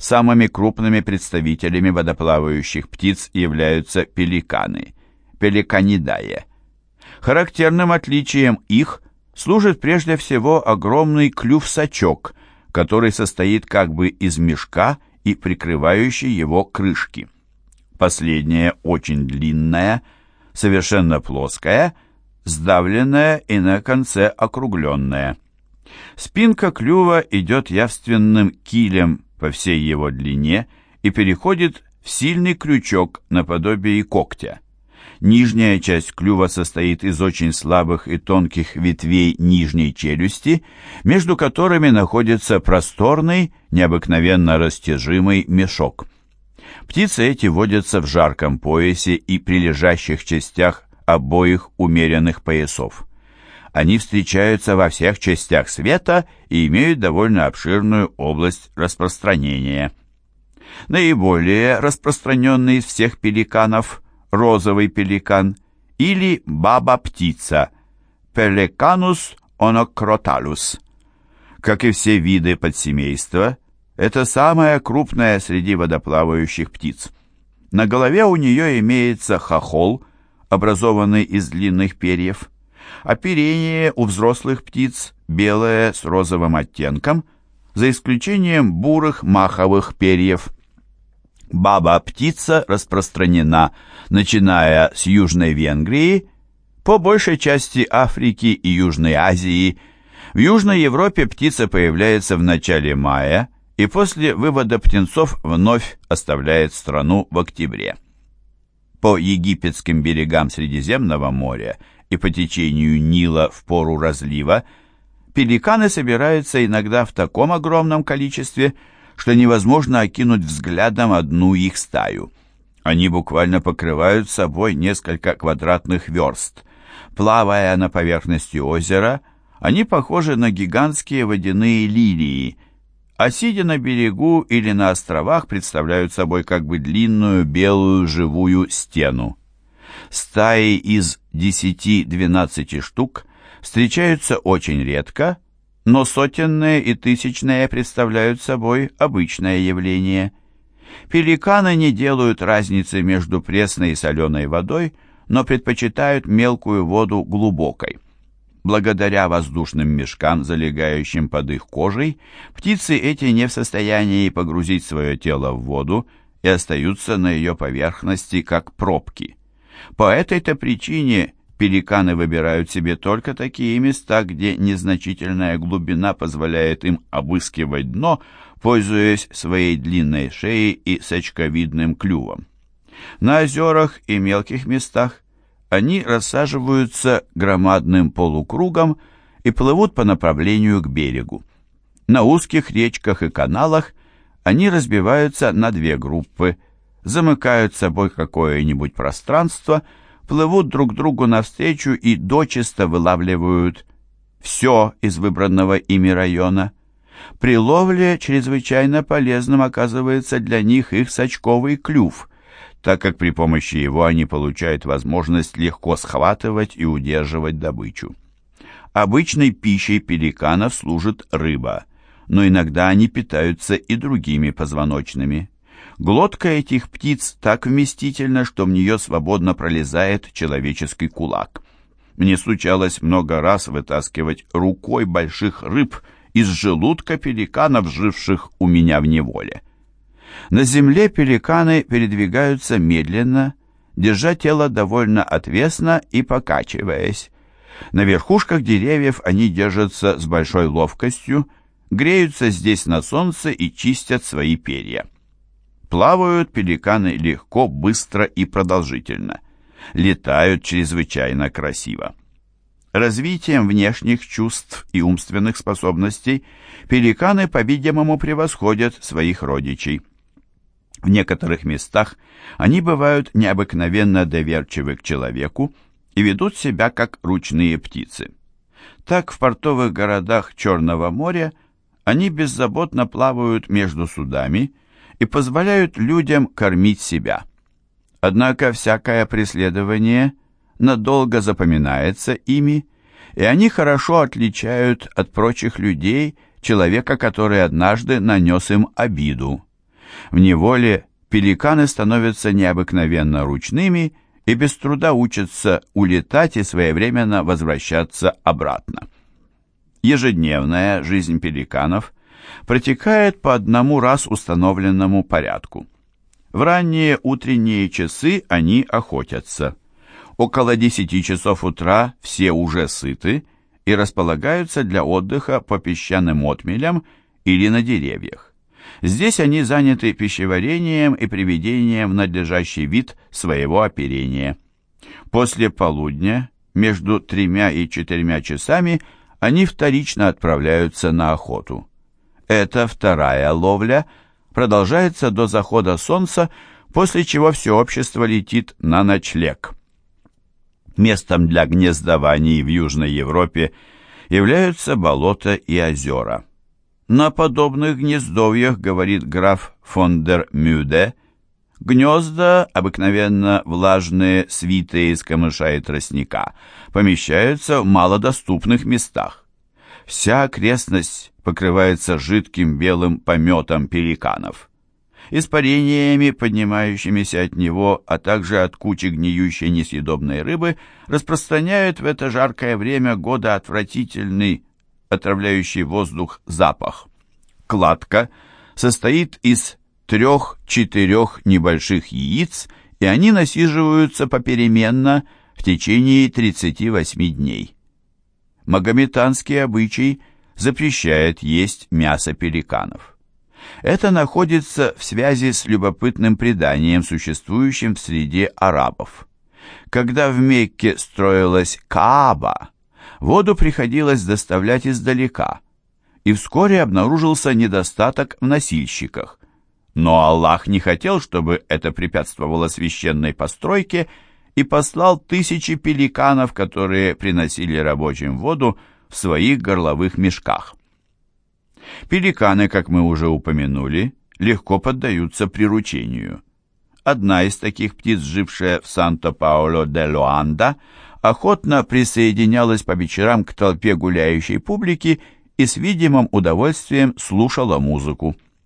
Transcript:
Самыми крупными представителями водоплавающих птиц являются пеликаны, пеликанидае. Характерным отличием их служит прежде всего огромный клюв-сачок, который состоит как бы из мешка и прикрывающей его крышки. Последняя очень длинная, совершенно плоская, сдавленная и на конце округленная. Спинка клюва идет явственным килем по всей его длине и переходит в сильный крючок наподобие когтя. Нижняя часть клюва состоит из очень слабых и тонких ветвей нижней челюсти, между которыми находится просторный, необыкновенно растяжимый мешок. Птицы эти водятся в жарком поясе и прилежащих частях обоих умеренных поясов. Они встречаются во всех частях света и имеют довольно обширную область распространения. Наиболее распространенный из всех пеликанов – розовый пеликан или баба-птица – Пеликанус онокроталус. Как и все виды подсемейства, это самая крупная среди водоплавающих птиц. На голове у нее имеется хохол, образованный из длинных перьев. Оперение у взрослых птиц белое с розовым оттенком, за исключением бурых маховых перьев. Баба-птица распространена, начиная с Южной Венгрии, по большей части Африки и Южной Азии. В Южной Европе птица появляется в начале мая и после вывода птенцов вновь оставляет страну в октябре. По египетским берегам Средиземного моря и по течению Нила в пору разлива, пеликаны собираются иногда в таком огромном количестве, что невозможно окинуть взглядом одну их стаю. Они буквально покрывают собой несколько квадратных верст. Плавая на поверхности озера, они похожи на гигантские водяные лилии, а сидя на берегу или на островах представляют собой как бы длинную белую живую стену. Стаи из 10-12 штук встречаются очень редко, но сотенные и тысячные представляют собой обычное явление. Пеликаны не делают разницы между пресной и соленой водой, но предпочитают мелкую воду глубокой. Благодаря воздушным мешкам, залегающим под их кожей, птицы эти не в состоянии погрузить свое тело в воду и остаются на ее поверхности как пробки. По этой-то причине пеликаны выбирают себе только такие места, где незначительная глубина позволяет им обыскивать дно, пользуясь своей длинной шеей и сачковидным клювом. На озерах и мелких местах они рассаживаются громадным полукругом и плывут по направлению к берегу. На узких речках и каналах они разбиваются на две группы, замыкают собой какое-нибудь пространство – плывут друг другу навстречу и дочисто вылавливают все из выбранного ими района. При ловле чрезвычайно полезным оказывается для них их сачковый клюв, так как при помощи его они получают возможность легко схватывать и удерживать добычу. Обычной пищей пеликанов служит рыба, но иногда они питаются и другими позвоночными. Глотка этих птиц так вместительна, что в нее свободно пролезает человеческий кулак. Мне случалось много раз вытаскивать рукой больших рыб из желудка пеликанов, живших у меня в неволе. На земле пеликаны передвигаются медленно, держа тело довольно отвесно и покачиваясь. На верхушках деревьев они держатся с большой ловкостью, греются здесь на солнце и чистят свои перья. Плавают пеликаны легко, быстро и продолжительно. Летают чрезвычайно красиво. Развитием внешних чувств и умственных способностей пеликаны, по-видимому, превосходят своих родичей. В некоторых местах они бывают необыкновенно доверчивы к человеку и ведут себя как ручные птицы. Так в портовых городах Черного моря они беззаботно плавают между судами и позволяют людям кормить себя. Однако всякое преследование надолго запоминается ими, и они хорошо отличают от прочих людей человека, который однажды нанес им обиду. В неволе пеликаны становятся необыкновенно ручными и без труда учатся улетать и своевременно возвращаться обратно. Ежедневная жизнь пеликанов протекает по одному раз установленному порядку. В ранние утренние часы они охотятся. Около 10 часов утра все уже сыты и располагаются для отдыха по песчаным отмелям или на деревьях. Здесь они заняты пищеварением и приведением в надлежащий вид своего оперения. После полудня, между тремя и четырьмя часами, они вторично отправляются на охоту. Эта вторая ловля продолжается до захода солнца, после чего все общество летит на ночлег. Местом для гнездований в Южной Европе являются болота и озера. На подобных гнездовьях, говорит граф фон дер Мюде, гнезда, обыкновенно влажные, свитые из камыша и тростника, помещаются в малодоступных местах. Вся окрестность покрывается жидким белым пометом пеликанов. Испарениями, поднимающимися от него, а также от кучи гниющей несъедобной рыбы, распространяют в это жаркое время года отвратительный отравляющий воздух запах. Кладка состоит из трех-четырех небольших яиц, и они насиживаются попеременно в течение 38 дней. Магометанский обычай запрещает есть мясо пеликанов. Это находится в связи с любопытным преданием, существующим в среде арабов. Когда в Мекке строилась Кааба, воду приходилось доставлять издалека, и вскоре обнаружился недостаток в носильщиках. Но Аллах не хотел, чтобы это препятствовало священной постройке, и послал тысячи пеликанов, которые приносили рабочим воду в своих горловых мешках. Пеликаны, как мы уже упомянули, легко поддаются приручению. Одна из таких птиц, жившая в Санто-Пауло-де-Луанда, охотно присоединялась по вечерам к толпе гуляющей публики и с видимым удовольствием слушала музыку.